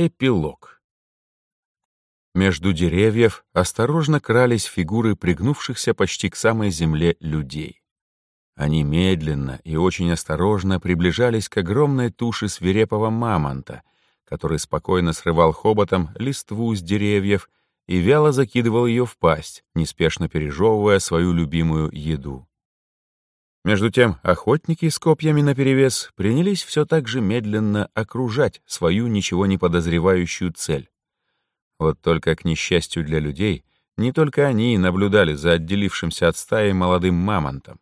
Эпилог. Между деревьев осторожно крались фигуры пригнувшихся почти к самой земле людей. Они медленно и очень осторожно приближались к огромной туше свирепого мамонта, который спокойно срывал хоботом листву с деревьев и вяло закидывал ее в пасть, неспешно пережевывая свою любимую еду. Между тем охотники с копьями наперевес принялись все так же медленно окружать свою ничего не подозревающую цель. Вот только, к несчастью для людей, не только они наблюдали за отделившимся от стаи молодым мамонтом.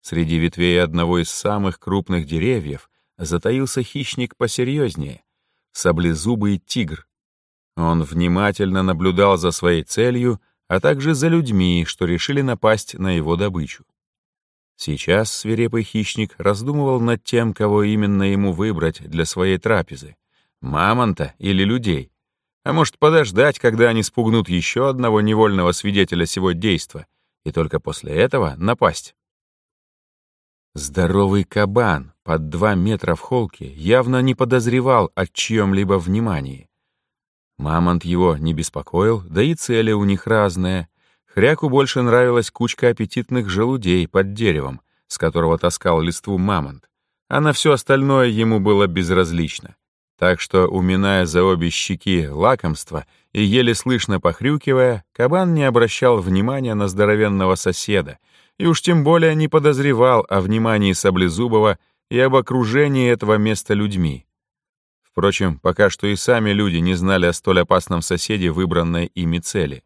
Среди ветвей одного из самых крупных деревьев затаился хищник посерьезнее — саблезубый тигр. Он внимательно наблюдал за своей целью, а также за людьми, что решили напасть на его добычу. Сейчас свирепый хищник раздумывал над тем, кого именно ему выбрать для своей трапезы — мамонта или людей. А может, подождать, когда они спугнут еще одного невольного свидетеля сего действа, и только после этого напасть. Здоровый кабан под два метра в холке явно не подозревал о чьем-либо внимании. Мамонт его не беспокоил, да и цели у них разные, Хряку больше нравилась кучка аппетитных желудей под деревом, с которого таскал листву мамонт, а на все остальное ему было безразлично. Так что, уминая за обе щеки лакомство и еле слышно похрюкивая, кабан не обращал внимания на здоровенного соседа и уж тем более не подозревал о внимании Саблезубова и об окружении этого места людьми. Впрочем, пока что и сами люди не знали о столь опасном соседе выбранной ими цели.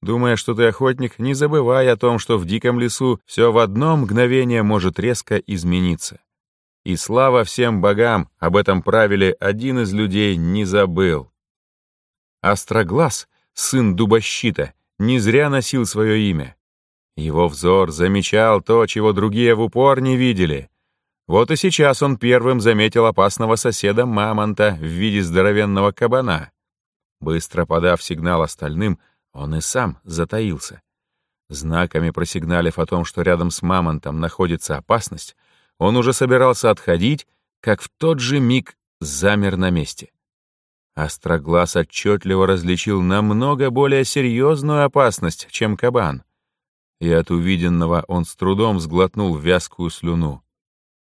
Думая, что ты охотник, не забывай о том, что в диком лесу все в одно мгновение может резко измениться. И слава всем богам, об этом правиле один из людей не забыл. Остроглаз, сын дубощита, не зря носил свое имя. Его взор замечал то, чего другие в упор не видели. Вот и сейчас он первым заметил опасного соседа мамонта в виде здоровенного кабана. Быстро подав сигнал остальным, он и сам затаился. Знаками просигналив о том, что рядом с мамонтом находится опасность, он уже собирался отходить, как в тот же миг замер на месте. Остроглаз отчетливо различил намного более серьезную опасность, чем кабан. И от увиденного он с трудом сглотнул вязкую слюну.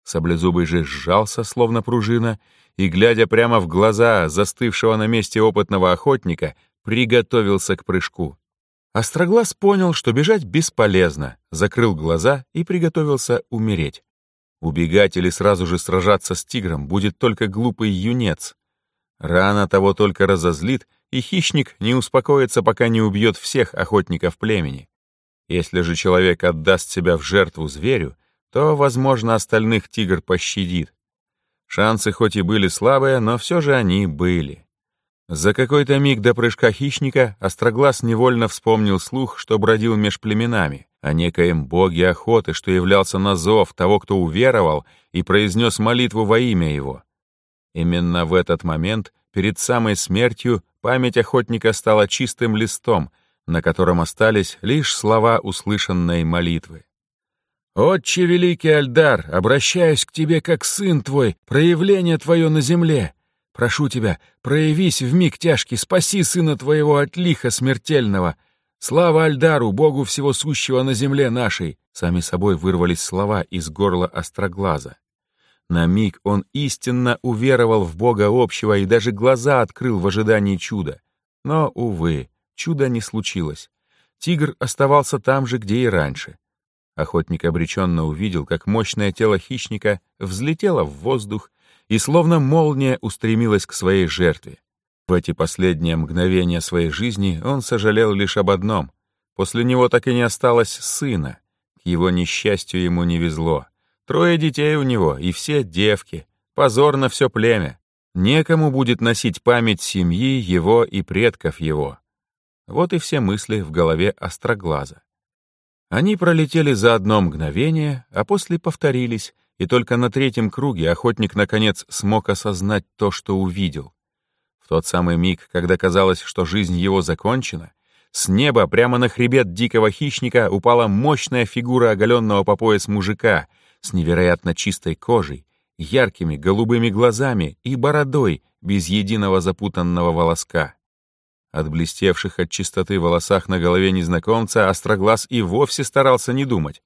Саблезубый же сжался, словно пружина, и, глядя прямо в глаза застывшего на месте опытного охотника, приготовился к прыжку. Остроглаз понял, что бежать бесполезно, закрыл глаза и приготовился умереть. Убегать или сразу же сражаться с тигром будет только глупый юнец. Рана того только разозлит, и хищник не успокоится, пока не убьет всех охотников племени. Если же человек отдаст себя в жертву зверю, то, возможно, остальных тигр пощадит. Шансы хоть и были слабые, но все же они были. За какой-то миг до прыжка хищника Остроглаз невольно вспомнил слух, что бродил меж племенами, о некоем боге охоты, что являлся на зов того, кто уверовал и произнес молитву во имя его. Именно в этот момент, перед самой смертью, память охотника стала чистым листом, на котором остались лишь слова услышанной молитвы. «Отче великий Альдар, обращаюсь к тебе как сын твой, проявление твое на земле. Прошу тебя, проявись в миг тяжкий, спаси сына твоего от лиха смертельного. Слава Альдару, Богу всего сущего на земле нашей!» Сами собой вырвались слова из горла Остроглаза. На миг он истинно уверовал в Бога общего и даже глаза открыл в ожидании чуда. Но, увы, чуда не случилось. Тигр оставался там же, где и раньше. Охотник обреченно увидел, как мощное тело хищника взлетело в воздух и словно молния устремилась к своей жертве. В эти последние мгновения своей жизни он сожалел лишь об одном. После него так и не осталось сына. К его несчастью ему не везло. Трое детей у него, и все девки. Позор на все племя. Некому будет носить память семьи его и предков его. Вот и все мысли в голове Остроглаза. Они пролетели за одно мгновение, а после повторились, и только на третьем круге охотник наконец смог осознать то, что увидел. В тот самый миг, когда казалось, что жизнь его закончена, с неба прямо на хребет дикого хищника упала мощная фигура оголенного по пояс мужика с невероятно чистой кожей яркими голубыми глазами и бородой без единого запутанного волоска. От блестевших от чистоты волосах на голове незнакомца Остроглаз и вовсе старался не думать.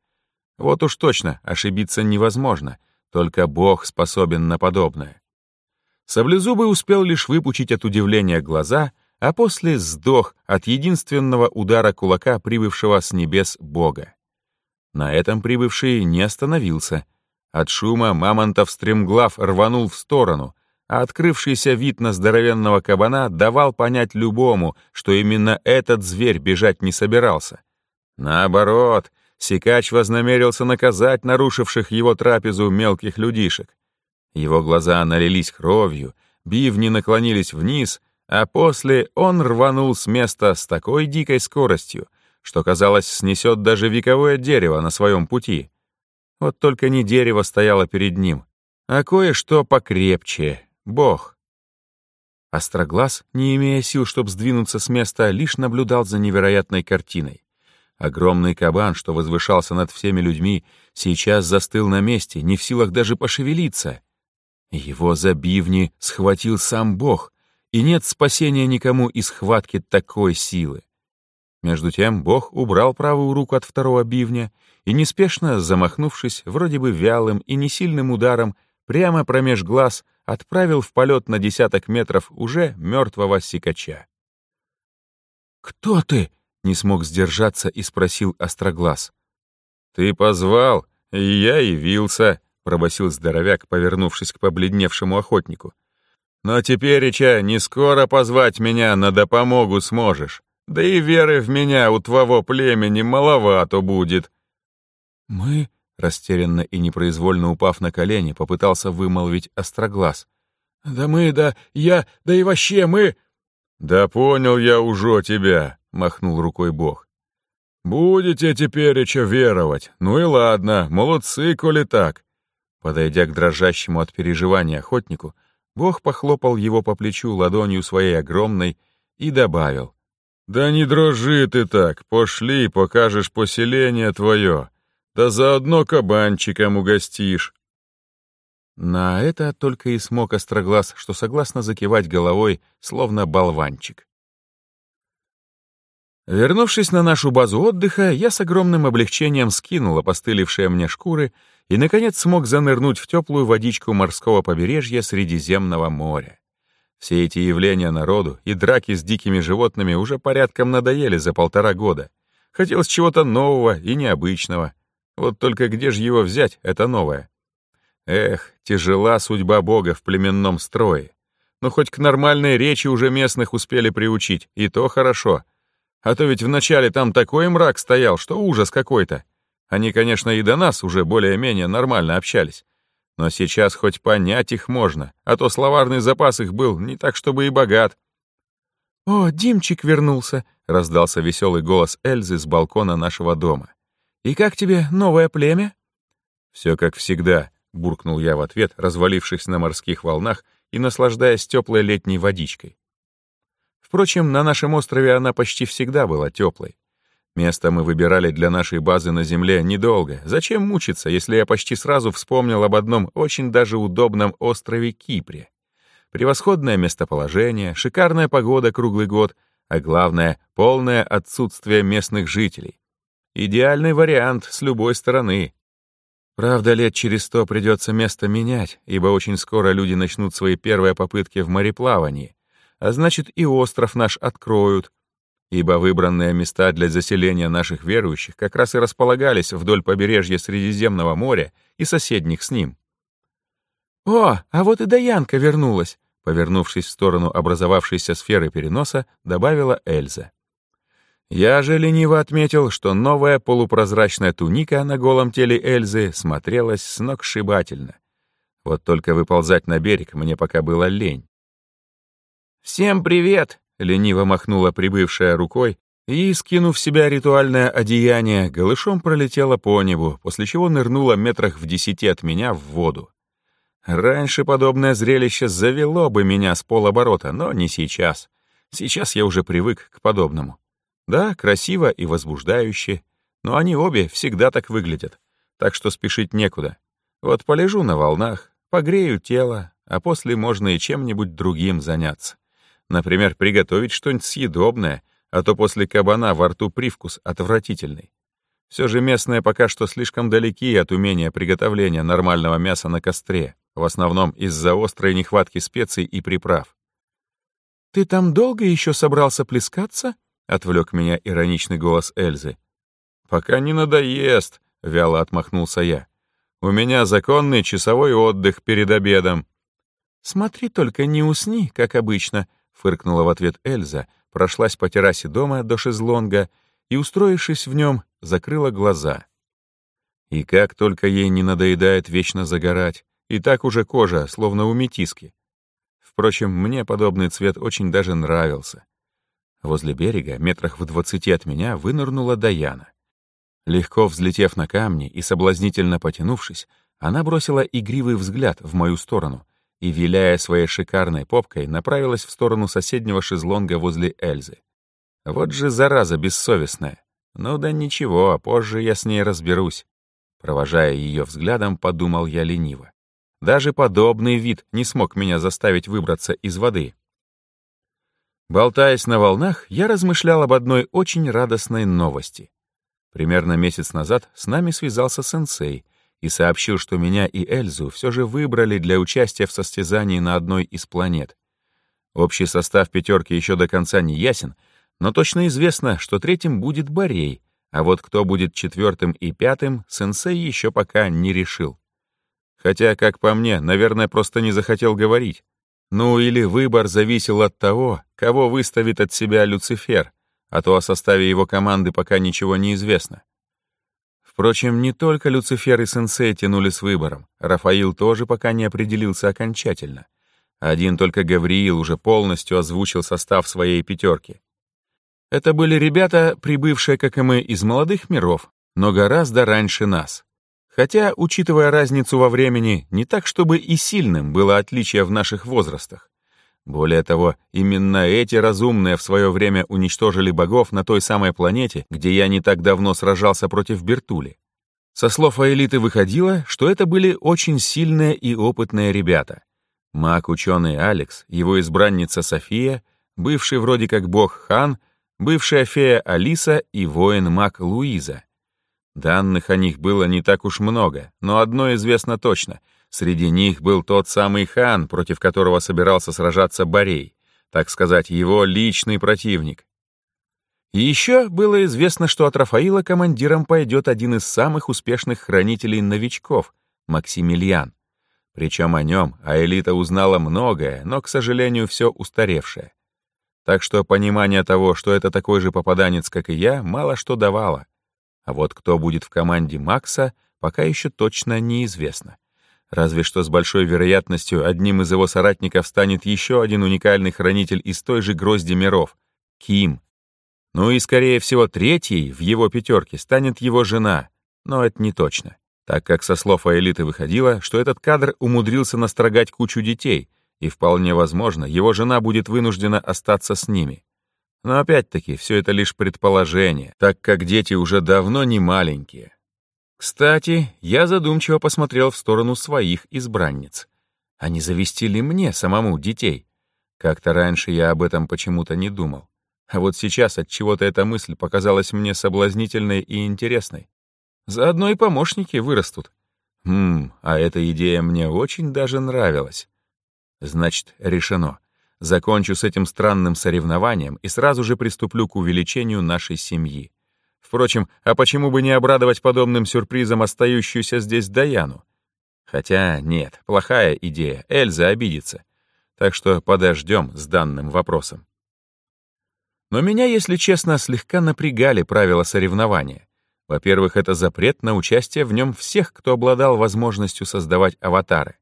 Вот уж точно, ошибиться невозможно, только Бог способен на подобное. Саблезубый успел лишь выпучить от удивления глаза, а после сдох от единственного удара кулака прибывшего с небес Бога. На этом прибывший не остановился. От шума мамонтов стремглав рванул в сторону, а открывшийся вид на здоровенного кабана давал понять любому, что именно этот зверь бежать не собирался. Наоборот, Сикач вознамерился наказать нарушивших его трапезу мелких людишек. Его глаза налились кровью, бивни наклонились вниз, а после он рванул с места с такой дикой скоростью, что, казалось, снесет даже вековое дерево на своем пути. Вот только не дерево стояло перед ним, а кое-что покрепче — Бог. Остроглаз, не имея сил, чтобы сдвинуться с места, лишь наблюдал за невероятной картиной. Огромный кабан, что возвышался над всеми людьми, сейчас застыл на месте, не в силах даже пошевелиться. Его за бивни схватил сам Бог, и нет спасения никому из схватки такой силы. Между тем Бог убрал правую руку от второго бивня и, неспешно замахнувшись, вроде бы вялым и несильным ударом, прямо промеж глаз отправил в полет на десяток метров уже мертвого сикача. «Кто ты?» — не смог сдержаться и спросил Остроглаз. «Ты позвал, и я явился», — пробасил здоровяк, повернувшись к побледневшему охотнику. «Но теперь, Ича, не скоро позвать меня на допомогу сможешь. Да и веры в меня у твоего племени маловато будет». «Мы...» — растерянно и непроизвольно упав на колени, попытался вымолвить остроглаз. «Да мы, да я, да и вообще мы...» «Да понял я уже тебя», — махнул рукой Бог. «Будете теперь еще веровать. Ну и ладно, молодцы, коли так». Подойдя к дрожащему от переживания охотнику, Бог похлопал его по плечу ладонью своей огромной и добавил. «Да не дрожи ты так, пошли, покажешь поселение твое, да заодно кабанчиком угостишь». На это только и смог Остроглаз, что согласно закивать головой, словно болванчик. Вернувшись на нашу базу отдыха, я с огромным облегчением скинул опостылевшие мне шкуры и, наконец, смог занырнуть в теплую водичку морского побережья Средиземного моря. Все эти явления народу и драки с дикими животными уже порядком надоели за полтора года. Хотелось чего-то нового и необычного. Вот только где же его взять, это новое? Эх, тяжела судьба Бога в племенном строе. Но хоть к нормальной речи уже местных успели приучить, и то хорошо. А то ведь вначале там такой мрак стоял, что ужас какой-то. Они, конечно, и до нас уже более-менее нормально общались. Но сейчас хоть понять их можно, а то словарный запас их был не так, чтобы и богат. «О, Димчик вернулся!» — раздался веселый голос Эльзы с балкона нашего дома. «И как тебе новое племя?» «Все как всегда», — буркнул я в ответ, развалившись на морских волнах и наслаждаясь теплой летней водичкой. Впрочем, на нашем острове она почти всегда была теплой. Место мы выбирали для нашей базы на Земле недолго. Зачем мучиться, если я почти сразу вспомнил об одном очень даже удобном острове Кипре? Превосходное местоположение, шикарная погода круглый год, а главное — полное отсутствие местных жителей. Идеальный вариант с любой стороны. Правда, лет через сто придется место менять, ибо очень скоро люди начнут свои первые попытки в мореплавании, а значит и остров наш откроют, ибо выбранные места для заселения наших верующих как раз и располагались вдоль побережья Средиземного моря и соседних с ним. «О, а вот и Даянка вернулась!» Повернувшись в сторону образовавшейся сферы переноса, добавила Эльза. Я же лениво отметил, что новая полупрозрачная туника на голом теле Эльзы смотрелась сногсшибательно. Вот только выползать на берег мне пока было лень. «Всем привет!» Лениво махнула прибывшая рукой и, скинув в себя ритуальное одеяние, голышом пролетела по небу, после чего нырнула метрах в десяти от меня в воду. Раньше подобное зрелище завело бы меня с полоборота, но не сейчас. Сейчас я уже привык к подобному. Да, красиво и возбуждающе, но они обе всегда так выглядят, так что спешить некуда. Вот полежу на волнах, погрею тело, а после можно и чем-нибудь другим заняться. Например, приготовить что-нибудь съедобное, а то после кабана во рту привкус отвратительный. Все же местные пока что слишком далеки от умения приготовления нормального мяса на костре, в основном из-за острой нехватки специй и приправ. «Ты там долго еще собрался плескаться?» — отвлек меня ироничный голос Эльзы. «Пока не надоест», — вяло отмахнулся я. «У меня законный часовой отдых перед обедом». «Смотри только, не усни, как обычно», — фыркнула в ответ Эльза, прошлась по террасе дома до шезлонга и, устроившись в нем, закрыла глаза. И как только ей не надоедает вечно загорать, и так уже кожа, словно у метиски. Впрочем, мне подобный цвет очень даже нравился. Возле берега, метрах в двадцати от меня, вынырнула Даяна. Легко взлетев на камни и соблазнительно потянувшись, она бросила игривый взгляд в мою сторону и, виляя своей шикарной попкой, направилась в сторону соседнего шезлонга возле Эльзы. Вот же зараза бессовестная. Ну да ничего, а позже я с ней разберусь. Провожая ее взглядом, подумал я лениво. Даже подобный вид не смог меня заставить выбраться из воды. Болтаясь на волнах, я размышлял об одной очень радостной новости. Примерно месяц назад с нами связался сенсей и сообщил, что меня и Эльзу все же выбрали для участия в состязании на одной из планет. Общий состав пятерки еще до конца не ясен, но точно известно, что третьим будет Борей, а вот кто будет четвертым и пятым, сенсей еще пока не решил. Хотя, как по мне, наверное, просто не захотел говорить. Ну или выбор зависел от того, кого выставит от себя Люцифер, а то о составе его команды пока ничего не известно. Впрочем, не только Люцифер и Сенсей тянули с выбором, Рафаил тоже пока не определился окончательно. Один только Гавриил уже полностью озвучил состав своей пятерки. Это были ребята, прибывшие, как и мы, из молодых миров, но гораздо раньше нас. Хотя, учитывая разницу во времени, не так, чтобы и сильным было отличие в наших возрастах. Более того, именно эти разумные в свое время уничтожили богов на той самой планете, где я не так давно сражался против Бертули. Со слов Аэлиты выходило, что это были очень сильные и опытные ребята. Маг-ученый Алекс, его избранница София, бывший вроде как бог Хан — бывшая фея Алиса и воин-маг Луиза. Данных о них было не так уж много, но одно известно точно. Среди них был тот самый хан, против которого собирался сражаться Борей, так сказать, его личный противник. И еще было известно, что от Рафаила командиром пойдет один из самых успешных хранителей новичков — Максимилиан. Причем о нем Аэлита узнала многое, но, к сожалению, все устаревшее. Так что понимание того, что это такой же попаданец, как и я, мало что давало. А вот кто будет в команде Макса, пока еще точно неизвестно. Разве что с большой вероятностью одним из его соратников станет еще один уникальный хранитель из той же грозди миров — Ким. Ну и, скорее всего, третий в его пятерке станет его жена, но это не точно, так как со слов Аэлиты выходило, что этот кадр умудрился настрогать кучу детей, и вполне возможно, его жена будет вынуждена остаться с ними. Но опять-таки, все это лишь предположение, так как дети уже давно не маленькие. Кстати, я задумчиво посмотрел в сторону своих избранниц. А не завести ли мне самому детей? Как-то раньше я об этом почему-то не думал. А вот сейчас от чего то эта мысль показалась мне соблазнительной и интересной. Заодно и помощники вырастут. Хм, а эта идея мне очень даже нравилась. Значит, решено. Закончу с этим странным соревнованием и сразу же приступлю к увеличению нашей семьи. Впрочем, а почему бы не обрадовать подобным сюрпризом остающуюся здесь Даяну? Хотя нет, плохая идея, Эльза обидится. Так что подождем с данным вопросом. Но меня, если честно, слегка напрягали правила соревнования. Во-первых, это запрет на участие в нем всех, кто обладал возможностью создавать аватары.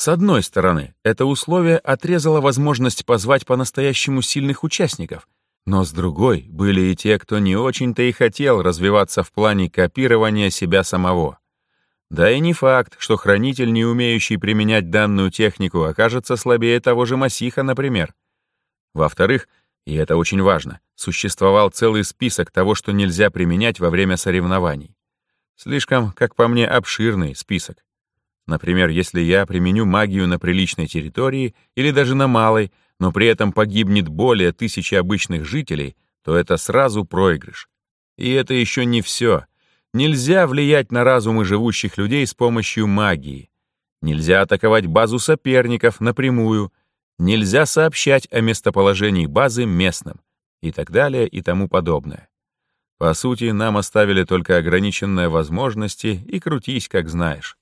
С одной стороны, это условие отрезало возможность позвать по-настоящему сильных участников, но с другой были и те, кто не очень-то и хотел развиваться в плане копирования себя самого. Да и не факт, что хранитель, не умеющий применять данную технику, окажется слабее того же Масиха, например. Во-вторых, и это очень важно, существовал целый список того, что нельзя применять во время соревнований. Слишком, как по мне, обширный список. Например, если я применю магию на приличной территории или даже на малой, но при этом погибнет более тысячи обычных жителей, то это сразу проигрыш. И это еще не все. Нельзя влиять на разумы живущих людей с помощью магии. Нельзя атаковать базу соперников напрямую. Нельзя сообщать о местоположении базы местным. И так далее и тому подобное. По сути, нам оставили только ограниченные возможности и крутись, как знаешь.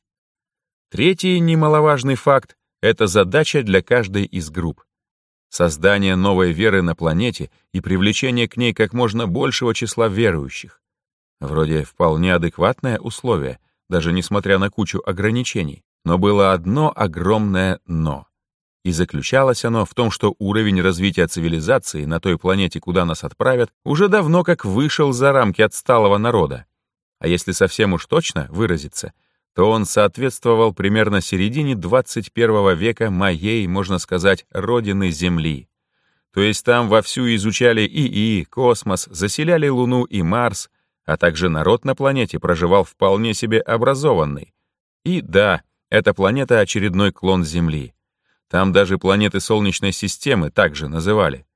Третий немаловажный факт — это задача для каждой из групп. Создание новой веры на планете и привлечение к ней как можно большего числа верующих. Вроде вполне адекватное условие, даже несмотря на кучу ограничений. Но было одно огромное «но». И заключалось оно в том, что уровень развития цивилизации на той планете, куда нас отправят, уже давно как вышел за рамки отсталого народа. А если совсем уж точно выразиться, то он соответствовал примерно середине 21 века моей, можно сказать, родины Земли. То есть там вовсю изучали ИИ, космос, заселяли Луну и Марс, а также народ на планете проживал вполне себе образованный. И да, эта планета — очередной клон Земли. Там даже планеты Солнечной системы также называли.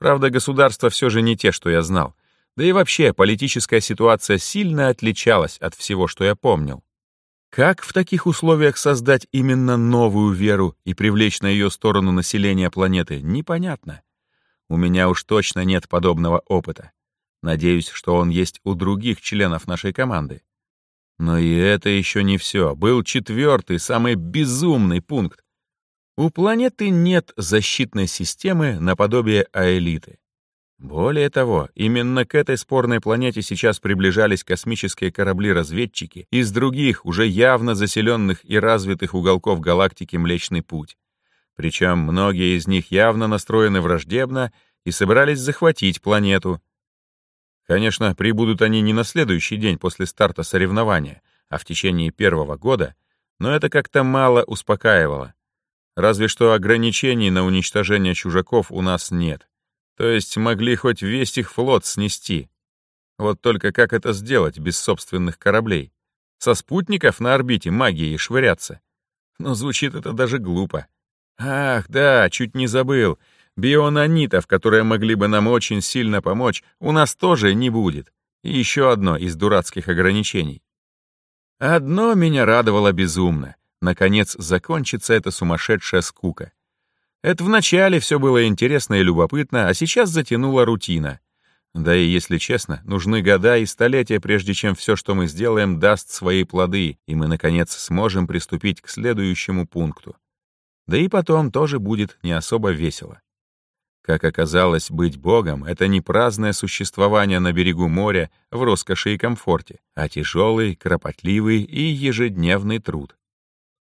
Правда, государства все же не те, что я знал. Да и вообще, политическая ситуация сильно отличалась от всего, что я помнил. Как в таких условиях создать именно новую веру и привлечь на ее сторону население планеты, непонятно. У меня уж точно нет подобного опыта. Надеюсь, что он есть у других членов нашей команды. Но и это еще не все. Был четвертый, самый безумный пункт. У планеты нет защитной системы наподобие аэлиты. Более того, именно к этой спорной планете сейчас приближались космические корабли-разведчики из других, уже явно заселенных и развитых уголков галактики Млечный Путь. Причем многие из них явно настроены враждебно и собирались захватить планету, Конечно, прибудут они не на следующий день после старта соревнования, а в течение первого года, но это как-то мало успокаивало. Разве что ограничений на уничтожение чужаков у нас нет. То есть могли хоть весь их флот снести. Вот только как это сделать без собственных кораблей? Со спутников на орбите магией швыряться? Но звучит это даже глупо. Ах, да, чуть не забыл. Бионанитов, которые могли бы нам очень сильно помочь, у нас тоже не будет. И еще одно из дурацких ограничений. Одно меня радовало безумно. Наконец закончится эта сумасшедшая скука. Это вначале все было интересно и любопытно, а сейчас затянула рутина. Да и, если честно, нужны года и столетия, прежде чем все, что мы сделаем, даст свои плоды, и мы, наконец, сможем приступить к следующему пункту. Да и потом тоже будет не особо весело. Как оказалось, быть богом — это не праздное существование на берегу моря в роскоши и комфорте, а тяжелый, кропотливый и ежедневный труд.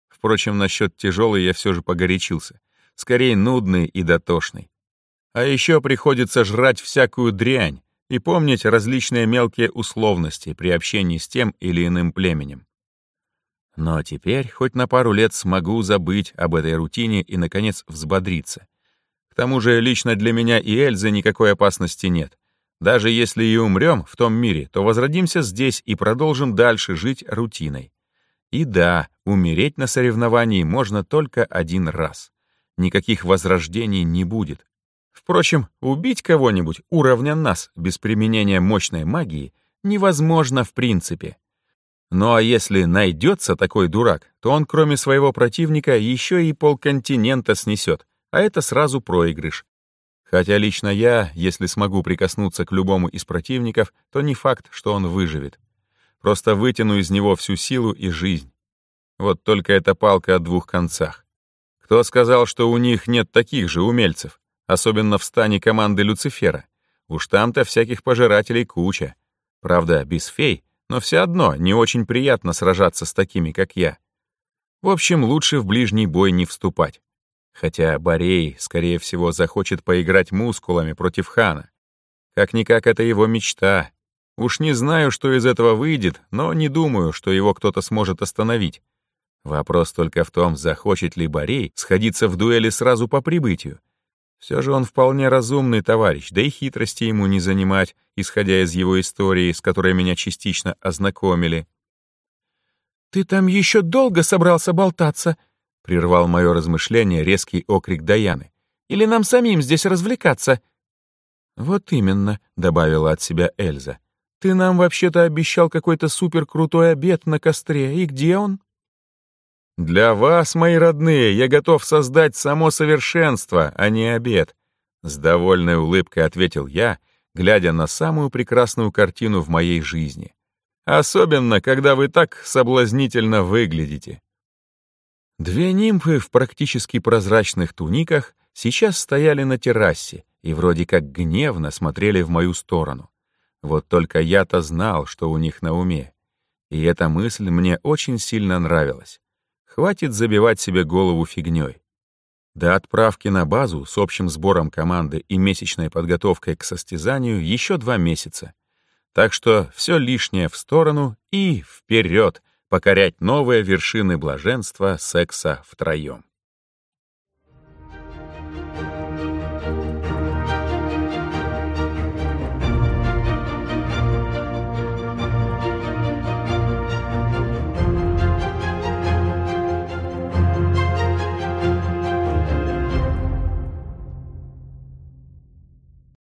Впрочем, насчет тяжелый я все же погорячился. Скорее, нудный и дотошный. А еще приходится жрать всякую дрянь и помнить различные мелкие условности при общении с тем или иным племенем. Но теперь хоть на пару лет смогу забыть об этой рутине и, наконец, взбодриться — к тому же лично для меня и Эльзы никакой опасности нет. Даже если и умрем в том мире, то возродимся здесь и продолжим дальше жить рутиной. И да, умереть на соревновании можно только один раз. Никаких возрождений не будет. Впрочем, убить кого-нибудь уровня нас без применения мощной магии невозможно в принципе. Ну а если найдется такой дурак, то он кроме своего противника еще и полконтинента снесет, а это сразу проигрыш. Хотя лично я, если смогу прикоснуться к любому из противников, то не факт, что он выживет. Просто вытяну из него всю силу и жизнь. Вот только эта палка о двух концах. Кто сказал, что у них нет таких же умельцев, особенно в стане команды Люцифера? Уж там-то всяких пожирателей куча. Правда, без фей, но все одно не очень приятно сражаться с такими, как я. В общем, лучше в ближний бой не вступать. Хотя Борей, скорее всего, захочет поиграть мускулами против хана. Как-никак это его мечта. Уж не знаю, что из этого выйдет, но не думаю, что его кто-то сможет остановить. Вопрос только в том, захочет ли Борей сходиться в дуэли сразу по прибытию. Все же он вполне разумный товарищ, да и хитрости ему не занимать, исходя из его истории, с которой меня частично ознакомили. «Ты там еще долго собрался болтаться?» — прервал мое размышление резкий окрик Даяны. «Или нам самим здесь развлекаться?» «Вот именно», — добавила от себя Эльза. «Ты нам вообще-то обещал какой-то суперкрутой обед на костре, и где он?» «Для вас, мои родные, я готов создать само совершенство, а не обед», — с довольной улыбкой ответил я, глядя на самую прекрасную картину в моей жизни. «Особенно, когда вы так соблазнительно выглядите». Две нимфы в практически прозрачных туниках сейчас стояли на террасе и вроде как гневно смотрели в мою сторону. Вот только я-то знал, что у них на уме. И эта мысль мне очень сильно нравилась. Хватит забивать себе голову фигней. До отправки на базу с общим сбором команды и месячной подготовкой к состязанию еще два месяца. Так что все лишнее в сторону и вперед покорять новые вершины блаженства секса втроем.